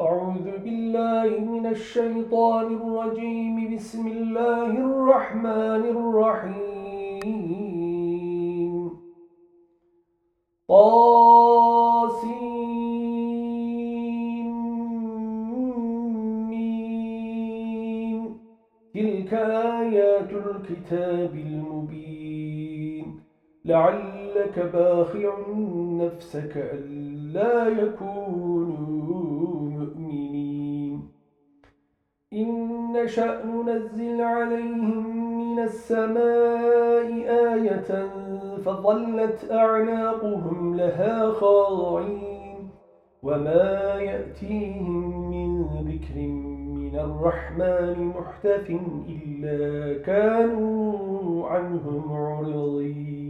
أعوذ بالله من الشيطان الرجيم. بسم الله الرحمن الرحيم. طاسمين تلك آيات الكتاب المبين. لعلك باخع نفسك ألا يكونوا إن نشأ ننزل عليهم من السماء آية فظلت أعناقهم لها خاضعين وما يأتيهم من ذكر من الرحمن محتف إلا كانوا عنه معرضين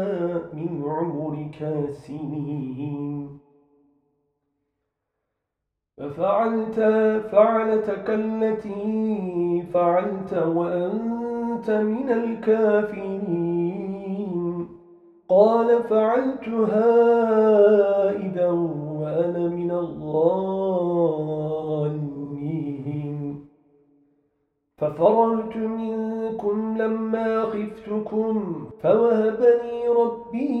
عمرك سنين ففعلت فعلتك التي فعلت وأنت من الكافرين. قال فعلتها إذا وأنا من الظالمين ففررت منكم لما خفتكم فوهبني ربي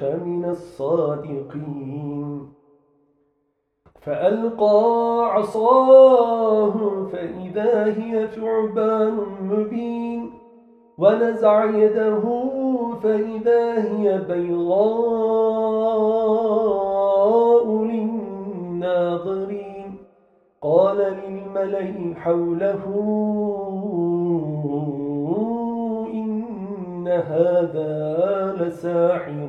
كنت من الصادقين. فألقى عصاه فإذا هي ثعبان مبين. ونزع يده فإذا هي بيضاء للناظرين. قال للملئ حوله إن هذا لساحر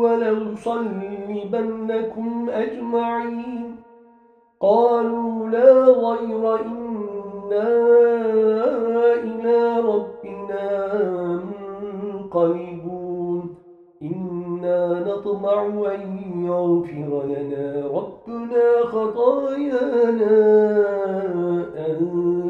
ولأصلبنكم أجمعين قالوا لا غير إنا إلى ربنا منقلبون. إنا نطمع أن يغفر لنا ربنا خطايانا أن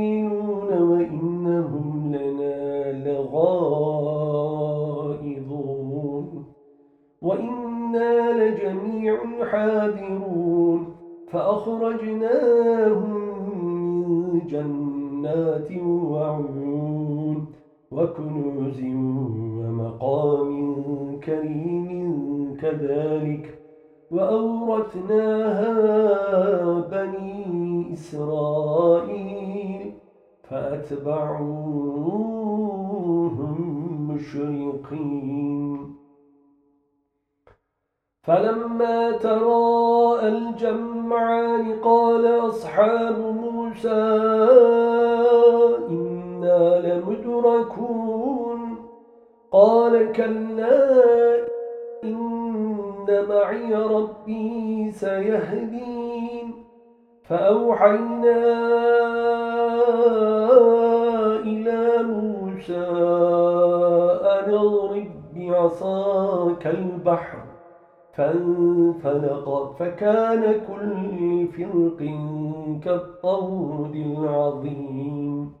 وكنوز ومقام كريم كذلك وأورثناها بني إسرائيل فأتبعوهم مشرقين. فلما تراءى الجمعان قال أصحاب موسى لمدركون قال كلا إن معي ربي سيهدين. فأوحينا إلى موسى أن اضرب بعصاك البحر فانفلق فكان كل فرق كالطود العظيم.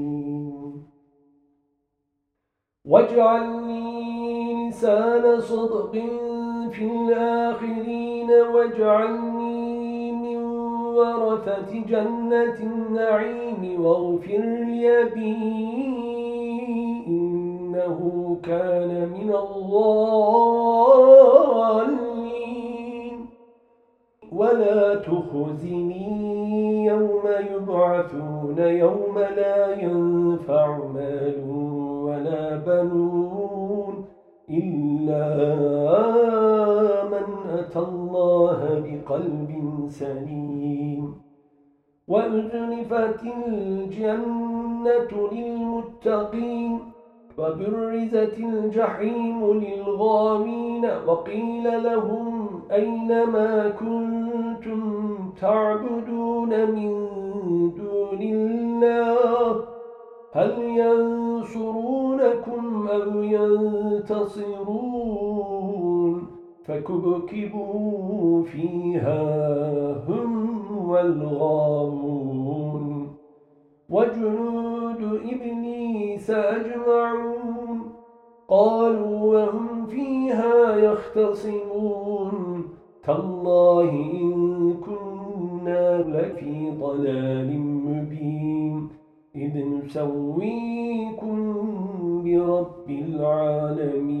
واجعلني لسان صدق في الآخرين واجعلني ورثة جنة النعيم واغفر لأبي إنه كان من الظالمين ولا تخزني يوم يبعثون يوم لا ينفع بقلب سليم. وأزلفت الجنة للمتقين وبرزت الجحيم للغامين وقيل لهم أين ما كنتم تعبدون من دون الله هل ينصرونكم أو ينتصرون فكبكبوا فيها هم والغامون وجنود إبليس أجمعون قالوا وهم فيها يختصمون تالله إن كنا لفي ضلال مبين إذ نسويكم برب العالمين